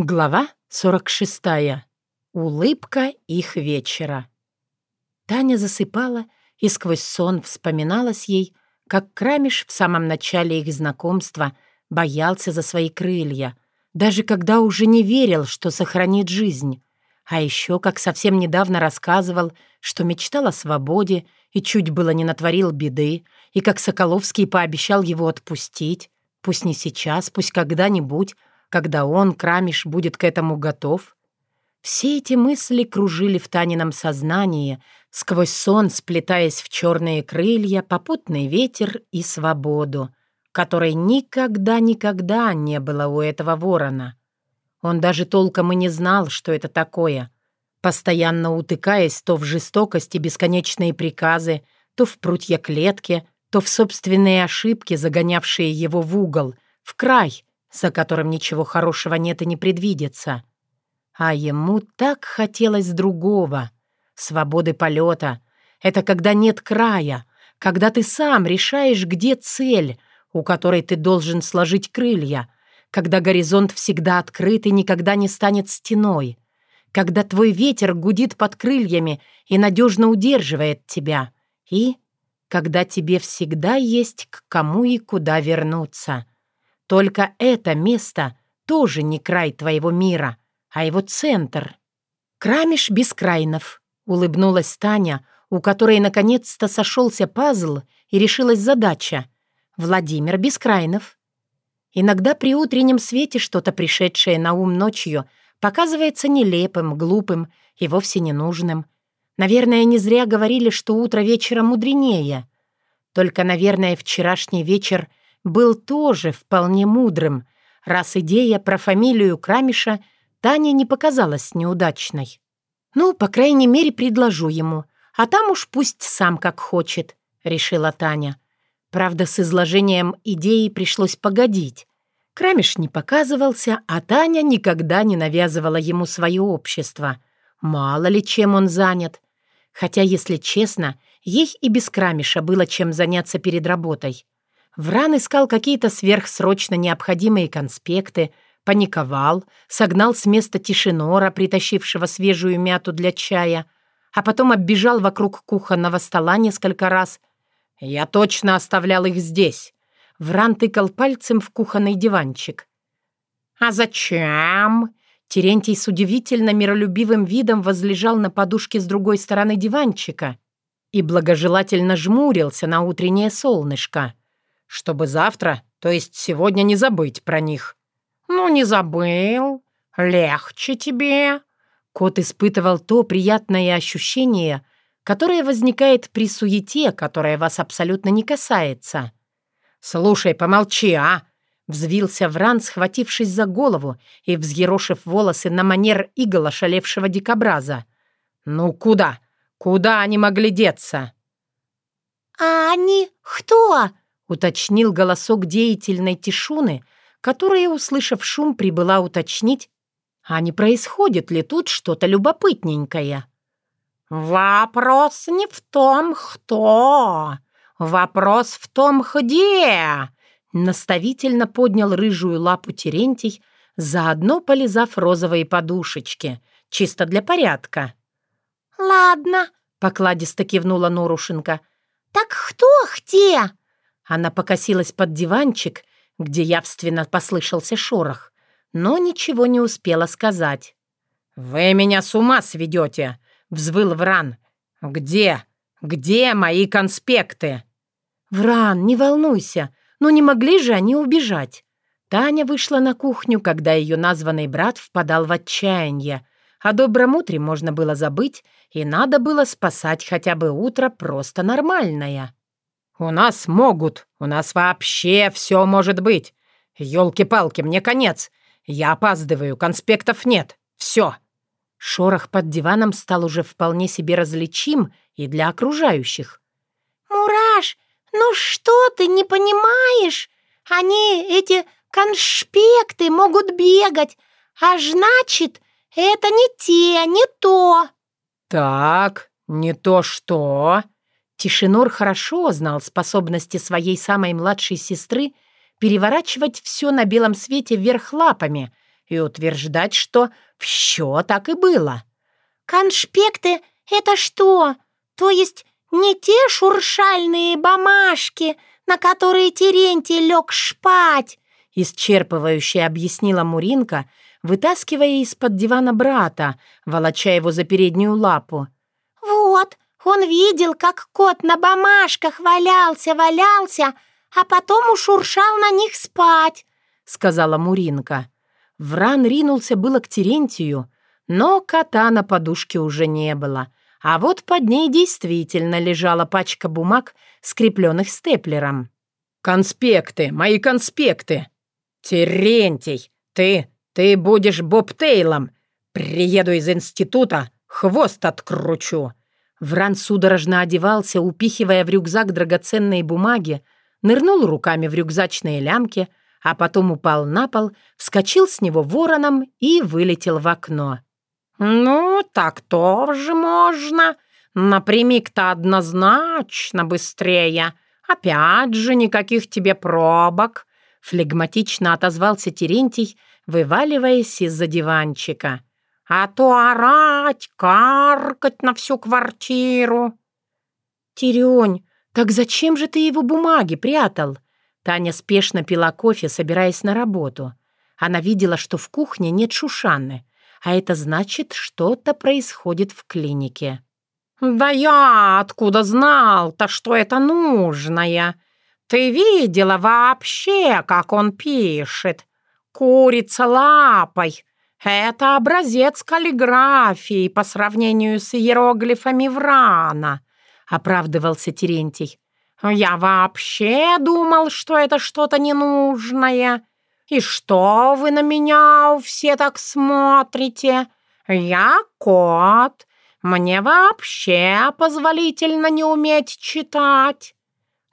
Глава 46. Улыбка их вечера. Таня засыпала, и сквозь сон вспоминалось ей, как Крамиш в самом начале их знакомства боялся за свои крылья, даже когда уже не верил, что сохранит жизнь. А еще, как совсем недавно рассказывал, что мечтал о свободе и чуть было не натворил беды, и как Соколовский пообещал его отпустить, пусть не сейчас, пусть когда-нибудь, когда он, Крамиш, будет к этому готов? Все эти мысли кружили в Танином сознании, сквозь сон сплетаясь в черные крылья, попутный ветер и свободу, которой никогда-никогда не было у этого ворона. Он даже толком и не знал, что это такое, постоянно утыкаясь то в жестокость и бесконечные приказы, то в прутья клетки, то в собственные ошибки, загонявшие его в угол, в край, за которым ничего хорошего нет и не предвидится. А ему так хотелось другого — свободы полета. Это когда нет края, когда ты сам решаешь, где цель, у которой ты должен сложить крылья, когда горизонт всегда открыт и никогда не станет стеной, когда твой ветер гудит под крыльями и надежно удерживает тебя, и когда тебе всегда есть к кому и куда вернуться — только это место тоже не край твоего мира, а его центр. Крамиш Бескрайнов, улыбнулась Таня, у которой наконец-то сошелся пазл и решилась задача. Владимир Бескрайнов. Иногда при утреннем свете что-то, пришедшее на ум ночью, показывается нелепым, глупым и вовсе ненужным. Наверное, не зря говорили, что утро вечера мудренее. Только, наверное, вчерашний вечер был тоже вполне мудрым, раз идея про фамилию Крамиша Тане не показалась неудачной. «Ну, по крайней мере, предложу ему, а там уж пусть сам как хочет», — решила Таня. Правда, с изложением идеи пришлось погодить. Крамиш не показывался, а Таня никогда не навязывала ему свое общество. Мало ли чем он занят. Хотя, если честно, ей и без Крамиша было чем заняться перед работой. Вран искал какие-то сверхсрочно необходимые конспекты, паниковал, согнал с места тишинора, притащившего свежую мяту для чая, а потом оббежал вокруг кухонного стола несколько раз. «Я точно оставлял их здесь!» Вран тыкал пальцем в кухонный диванчик. «А зачем?» Терентий с удивительно миролюбивым видом возлежал на подушке с другой стороны диванчика и благожелательно жмурился на утреннее солнышко чтобы завтра, то есть сегодня, не забыть про них». «Ну, не забыл. Легче тебе». Кот испытывал то приятное ощущение, которое возникает при суете, которая вас абсолютно не касается. «Слушай, помолчи, а!» Взвился Вран, схватившись за голову и взъерошив волосы на манер игл ошалевшего дикобраза. «Ну куда? Куда они могли деться?» «А они кто?» Уточнил голосок деятельной Тишуны, которая, услышав шум, прибыла уточнить, а не происходит ли тут что-то любопытненькое. «Вопрос не в том, кто. Вопрос в том, где!» Наставительно поднял рыжую лапу Терентий, заодно полизав розовые подушечки, чисто для порядка. «Ладно», — покладисто кивнула Норушенко. «Так кто где?» Она покосилась под диванчик, где явственно послышался шорох, но ничего не успела сказать. «Вы меня с ума сведете!» — взвыл Вран. «Где? Где мои конспекты?» «Вран, не волнуйся, но не могли же они убежать?» Таня вышла на кухню, когда ее названный брат впадал в отчаяние. О добром утре можно было забыть, и надо было спасать хотя бы утро просто нормальное. «У нас могут, у нас вообще все может быть. Ёлки-палки, мне конец. Я опаздываю, конспектов нет. Все». Шорох под диваном стал уже вполне себе различим и для окружающих. «Мураш, ну что ты не понимаешь? Они, эти конспекты, могут бегать, а значит, это не те, не то». «Так, не то что?» Тишинор хорошо знал способности своей самой младшей сестры переворачивать все на белом свете вверх лапами, и утверждать, что все так и было. «Конспекты — это что? То есть не те шуршальные бумажки, на которые Терентий лег шпать?» исчерпывающе объяснила Муринка, вытаскивая из-под дивана брата, волоча его за переднюю лапу. «Вот, он видел, как кот на бумажках валялся, валялся, а потом ушуршал на них спать», — сказала Муринка. Вран ринулся было к Терентию, но кота на подушке уже не было, а вот под ней действительно лежала пачка бумаг, скрепленных степлером. «Конспекты, мои конспекты!» «Терентий, ты, ты будешь Боб Тейлом! Приеду из института, хвост откручу!» Вран судорожно одевался, упихивая в рюкзак драгоценные бумаги, нырнул руками в рюкзачные лямки, а потом упал на пол, вскочил с него вороном и вылетел в окно. «Ну, так тоже можно. Напрямик-то однозначно быстрее. Опять же, никаких тебе пробок», — флегматично отозвался Терентий, вываливаясь из-за диванчика а то орать, каркать на всю квартиру. Терёнь, так зачем же ты его бумаги прятал? Таня спешно пила кофе, собираясь на работу. Она видела, что в кухне нет Шушаны, а это значит, что-то происходит в клинике. «Да я откуда знал-то, что это нужное? Ты видела вообще, как он пишет? Курица лапой, это образец каллиграфии по сравнению с иероглифами Врана», — оправдывался Терентий. «Я вообще думал, что это что-то ненужное. И что вы на меня все так смотрите? Я кот. Мне вообще позволительно не уметь читать».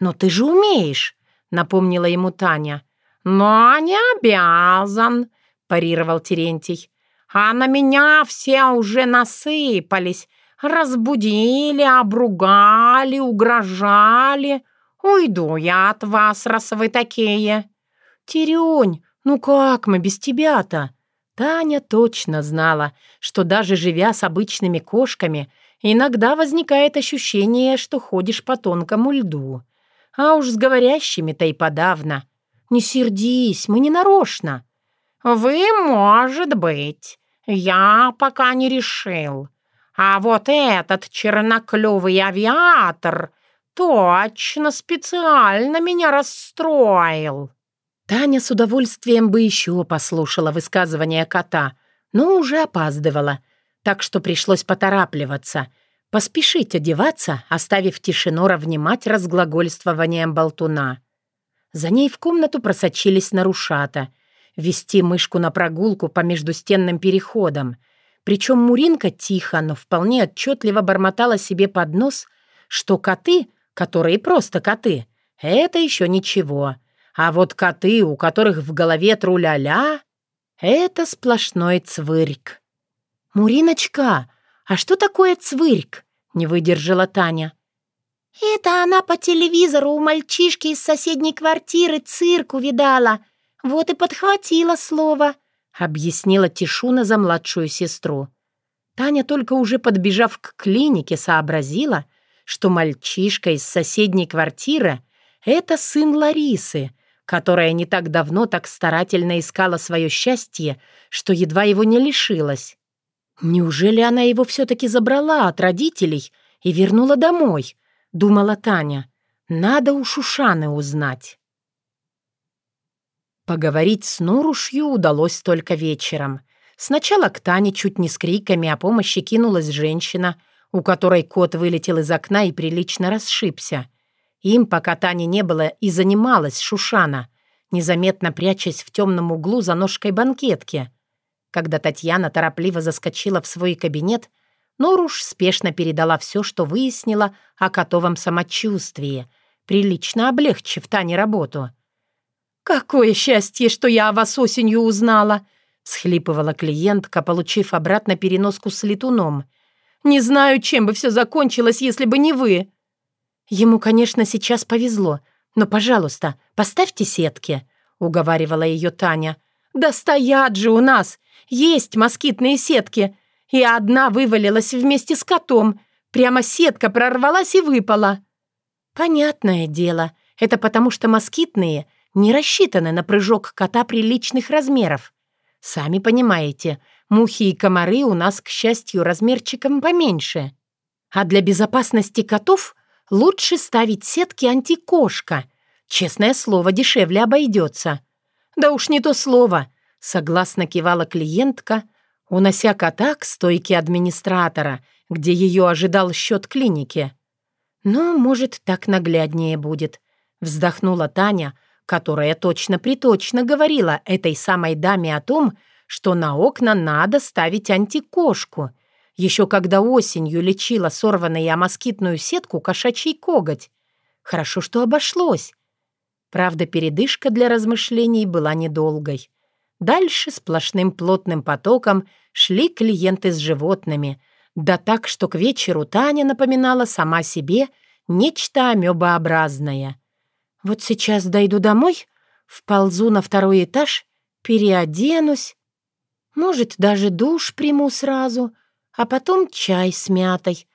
«Но ты же умеешь», — напомнила ему Таня. «Но не обязан», — парировал Терентий. «А на меня все уже насыпались, разбудили, обругали, угрожали. Уйду я от вас, раз вы такие». «Терень, ну как мы без тебя-то?» Таня точно знала, что даже живя с обычными кошками, иногда возникает ощущение, что ходишь по тонкому льду. А уж с говорящими-то и подавно. «Не сердись, мы не нарочно». «Вы, может быть. Я пока не решил. А вот этот черноклювый авиатор точно специально меня расстроил». Таня с удовольствием бы еще послушала высказывание кота, но уже опаздывала, так что пришлось поторапливаться, поспешить одеваться, оставив тишину равнимать разглагольствованием болтуна. За ней в комнату просочились нарушата — вести мышку на прогулку по междустенным переходам. Причем Муринка тихо, но вполне отчетливо бормотала себе под нос, что коты, которые просто коты, это еще ничего. А вот коты, у которых в голове тру-ля-ля, это сплошной цвырьк. «Муриночка, а что такое цвырьк?» — не выдержала Таня. «Это она по телевизору у мальчишки из соседней квартиры цирк увидала», «Вот и подхватила слово», — объяснила Тишуна за младшую сестру. Таня, только уже подбежав к клинике, сообразила, что мальчишка из соседней квартиры — это сын Ларисы, которая не так давно так старательно искала свое счастье, что едва его не лишилась. «Неужели она его все-таки забрала от родителей и вернула домой?» — думала Таня. «Надо у Шушаны узнать». Поговорить с Нурушью удалось только вечером. Сначала к Тане чуть не с криками о помощи кинулась женщина, у которой кот вылетел из окна и прилично расшибся. Им, пока Тани не было, и занималась Шушана, незаметно прячась в темном углу за ножкой банкетки. Когда Татьяна торопливо заскочила в свой кабинет, Норуш спешно передала все, что выяснила о котовом самочувствии, прилично облегчив Тане работу — «Какое счастье, что я о вас осенью узнала!» — схлипывала клиентка, получив обратно переноску с летуном. «Не знаю, чем бы все закончилось, если бы не вы!» «Ему, конечно, сейчас повезло, но, пожалуйста, поставьте сетки», — уговаривала ее Таня. Да стоят же у нас! Есть москитные сетки! И одна вывалилась вместе с котом. Прямо сетка прорвалась и выпала. Понятное дело, это потому что москитные не рассчитаны на прыжок кота приличных размеров. Сами понимаете, мухи и комары у нас, к счастью, размерчиком поменьше. А для безопасности котов лучше ставить сетки антикошка. Честное слово, дешевле обойдется. Да уж не то слово, согласно кивала клиентка, унося кота к стойке администратора, где ее ожидал счет клиники. «Ну, может, так нагляднее будет», — вздохнула Таня, которая точно-приточно говорила этой самой даме о том, что на окна надо ставить антикошку. Еще когда осенью лечила сорванную москитную сетку кошачий коготь. Хорошо, что обошлось. Правда, передышка для размышлений была недолгой. Дальше сплошным плотным потоком шли клиенты с животными, да так, что к вечеру Таня напоминала сама себе нечто амебообразное — вот сейчас дойду домой, вползу на второй этаж, переоденусь, может, даже душ приму сразу, а потом чай с мятой.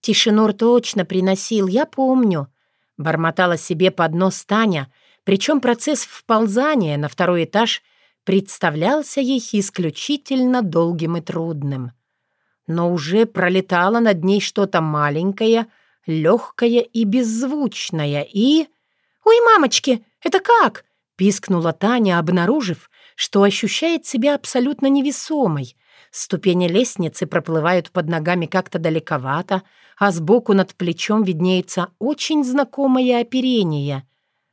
Тишинор точно приносил, я помню. Бормотала себе под нос Таня, причем процесс вползания на второй этаж представлялся ей исключительно долгим и трудным. Но уже пролетало над ней что-то маленькое, легкое и беззвучное, и... «Ой, мамочки, это как?» — пискнула Таня, обнаружив, что ощущает себя абсолютно невесомой. Ступени лестницы проплывают под ногами как-то далековато, а сбоку над плечом виднеется очень знакомое оперение.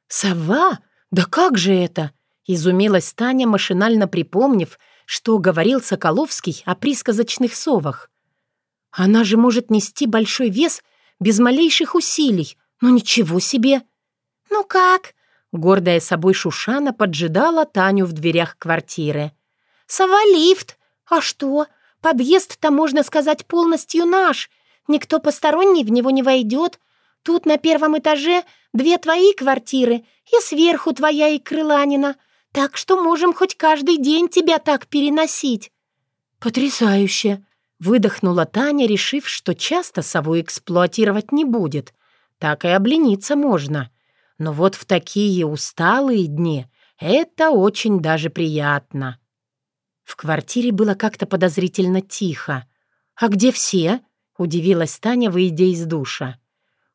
«Сова? Да как же это?» — изумилась Таня, машинально припомнив, что говорил Соколовский о присказочных совах. «Она же может нести большой вес без малейших усилий. Ну ничего себе!» «Ну как?» Гордая собой Шушана поджидала Таню в дверях квартиры. «Сова-лифт! А что? Подъезд-то, можно сказать, полностью наш. Никто посторонний в него не войдет. Тут на первом этаже две твои квартиры и сверху твоя и Крыланина. Так что можем хоть каждый день тебя так переносить». «Потрясающе!» — выдохнула Таня, решив, что часто сову эксплуатировать не будет. Так и облениться можно. Но вот в такие усталые дни это очень даже приятно. В квартире было как-то подозрительно тихо. «А где все?» — удивилась Таня, выйдя из душа.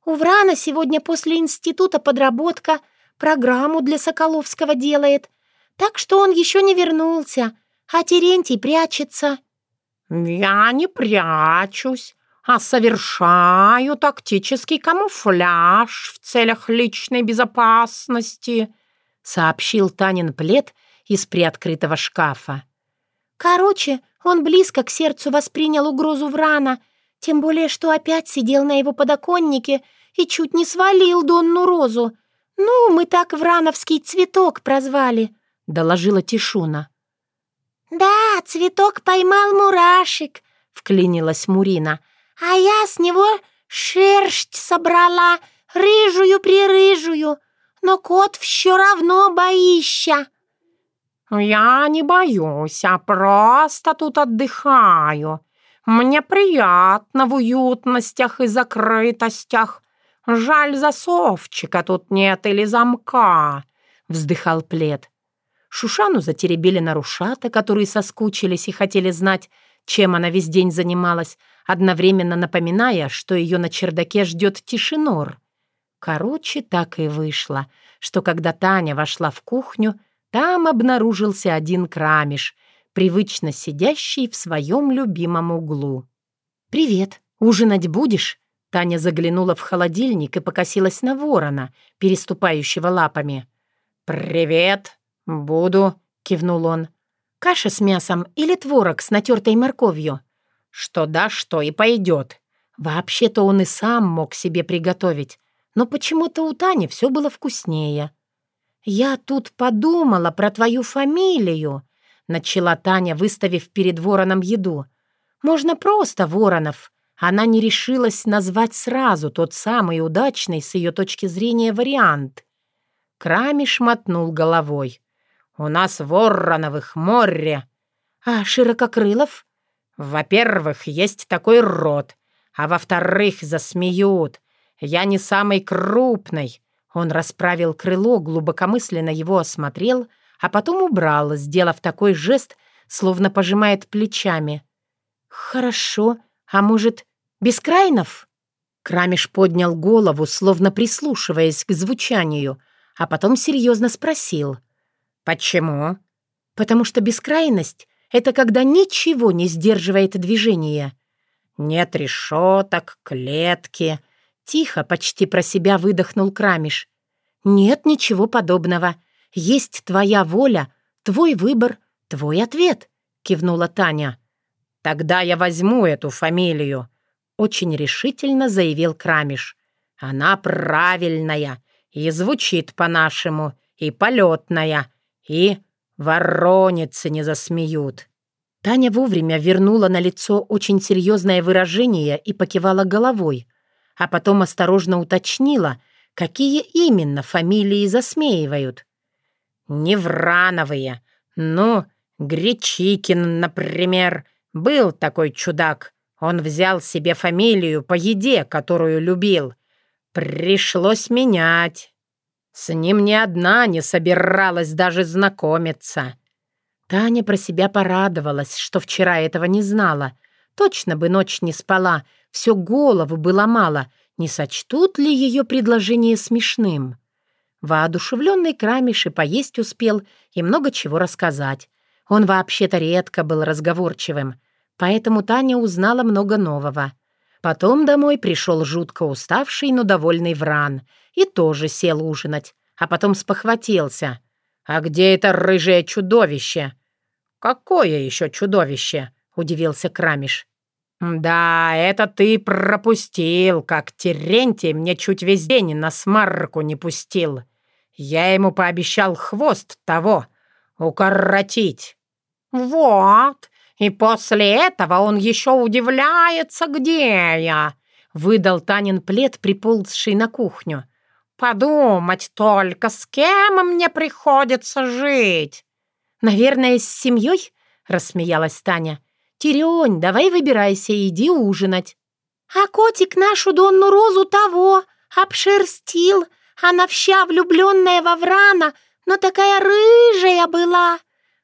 «У Врана сегодня после института подработка, программу для Соколовского делает, так что он еще не вернулся, а Терентий прячется». «Я не прячусь а совершаю тактический камуфляж в целях личной безопасности», сообщил Танин плед из приоткрытого шкафа. «Короче, он близко к сердцу воспринял угрозу Врана, тем более, что опять сидел на его подоконнике и чуть не свалил Донну Розу. Ну, мы так Врановский цветок прозвали», — доложила Тишуна. «Да, цветок поймал мурашек», — вклинилась Мурина, — а я с него шерсть собрала, рыжую-прирыжую, но кот все равно боища». «Я не боюсь, а просто тут отдыхаю. Мне приятно в уютностях и закрытостях. Жаль, засовчика тут нет или замка», — вздыхал плед. Шушану затеребили нарушата, которые соскучились и хотели знать, чем она весь день занималась, одновременно напоминая, что ее на чердаке ждет тишинор. Короче, так и вышло, что когда Таня вошла в кухню, там обнаружился один крамиш, привычно сидящий в своем любимом углу. «Привет, ужинать будешь?» Таня заглянула в холодильник и покосилась на ворона, переступающего лапами. «Привет, буду», — кивнул он. «Каша с мясом или творог с натертой морковью?» Что да, что и пойдет. Вообще-то он и сам мог себе приготовить, но почему-то у Тани все было вкуснее. «Я тут подумала про твою фамилию», — начала Таня, выставив перед вороном еду. «Можно просто Воронов». Она не решилась назвать сразу тот самый удачный с ее точки зрения вариант. Крамиш мотнул головой. У нас вороновых море. А ширококрылов? Во-первых, есть такой род, а во-вторых, засмеют. Я не самый крупный. Он расправил крыло, глубокомысленно его осмотрел, а потом убрал, сделав такой жест, словно пожимает плечами. «Хорошо. А может, Бескрайнов?» Крамиш поднял голову, словно прислушиваясь к звучанию, а потом серьезно спросил. «Почему?» «Потому что бескрайность — это когда ничего не сдерживает движение. Нет решеток, клетки». Тихо, почти про себя выдохнул Крамиш. «Нет ничего подобного. Есть твоя воля, твой выбор, твой ответ», — кивнула Таня. «Тогда я возьму эту фамилию», — очень решительно заявил Крамиш. «Она правильная и звучит по-нашему, и полетная, и ворониться не засмеют». Таня вовремя вернула на лицо очень серьезное выражение и покивала головой, а потом осторожно уточнила, какие именно фамилии засмеивают. «Неврановые. Ну, Гречикин, например», был такой чудак. Он взял себе фамилию по еде, которую любил. Пришлось менять. С ним ни одна не собиралась даже знакомиться. Таня про себя порадовалась, что вчера этого не знала. Точно бы ночь не спала, все голову было мало. Не сочтут ли ее предложение смешным? Воодушевленный Крамиш и поесть успел, и много чего рассказать. Он вообще-то редко был разговорчивым поэтому Таня узнала много нового. Потом домой пришел жутко уставший, но довольный Вран и тоже сел ужинать, а потом спохватился. «А где это рыжее чудовище?» «Какое еще чудовище?» — удивился Крамиш. «Да, это ты пропустил, как Терентий мне чуть весь день на смарку не пустил. Я ему пообещал хвост того укоротить». «Вот, и после этого он еще удивляется, где я!» Выдал Танин плед, приползший на кухню. «Подумать только, с кем мне приходится жить!» «Наверное, с семьей?» — рассмеялась Таня. «Тирионь, давай выбирайся и иди ужинать». «А котик нашу Донну Розу того обшерстил. Она вся влюбленная во Врана, но такая рыжая была!»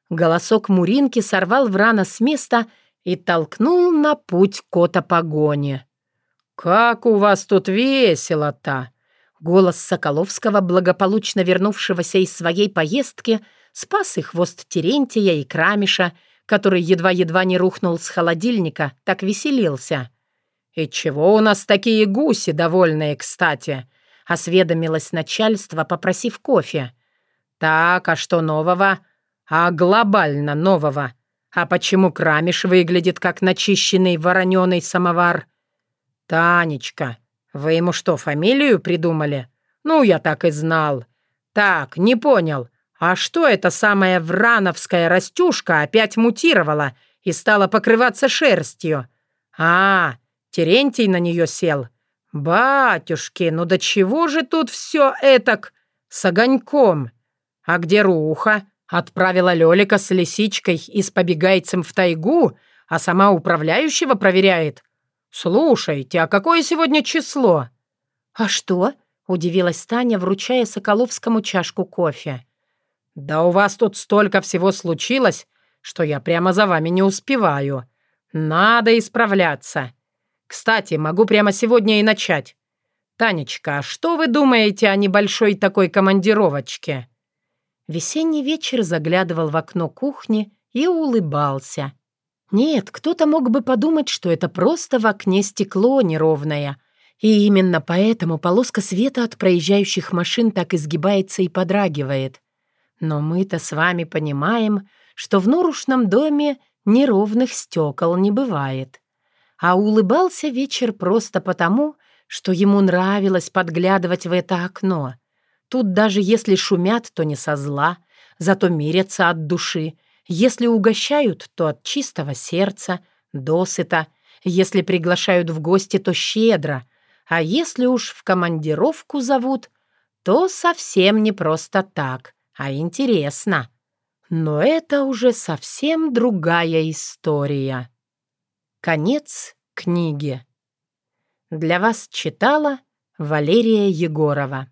Голосок Муринки сорвал Врана с места и толкнул на путь кота погони. «Как у вас тут весело-то!» Голос Соколовского, благополучно вернувшегося из своей поездки, спас и хвост Терентия, и Крамиша, который едва-едва не рухнул с холодильника, так веселился. «И чего у нас такие гуси, довольные, кстати?» — осведомилось начальство, попросив кофе. «Так, а что нового?» а глобально нового. А почему Крамиш выглядит как начищенный вороненый самовар? Танечка, вы ему что, фамилию придумали? Ну, я так и знал. Так, не понял. А что эта самая врановская растюшка опять мутировала и стала покрываться шерстью? А, Терентий на нее сел. Батюшки, ну до чего же тут все этак с огоньком? А где Руха? Отправила Лёлика с лисичкой и с побегайцем в тайгу, а сама управляющего проверяет. «Слушайте, а какое сегодня число?» «А что?» — удивилась Таня, вручая Соколовскому чашку кофе. «Да у вас тут столько всего случилось, что я прямо за вами не успеваю. Надо исправляться. Кстати, могу прямо сегодня и начать. Танечка, а что вы думаете о небольшой такой командировочке?» Весенний вечер заглядывал в окно кухни и улыбался. Нет, кто-то мог бы подумать, что это просто в окне стекло неровное. И именно поэтому полоска света от проезжающих машин так изгибается и подрагивает. Но мы-то с вами понимаем, что в норушном доме неровных стекол не бывает. А улыбался вечер просто потому, что ему нравилось подглядывать в это окно — Тут даже если шумят, то не со зла, зато мирятся от души. Если угощают, то от чистого сердца, досыта. Если приглашают в гости, то щедро. А если уж в командировку зовут, то совсем не просто так, а интересно. Но это уже совсем другая история. Конец книги. Для вас читала Валерия Егорова.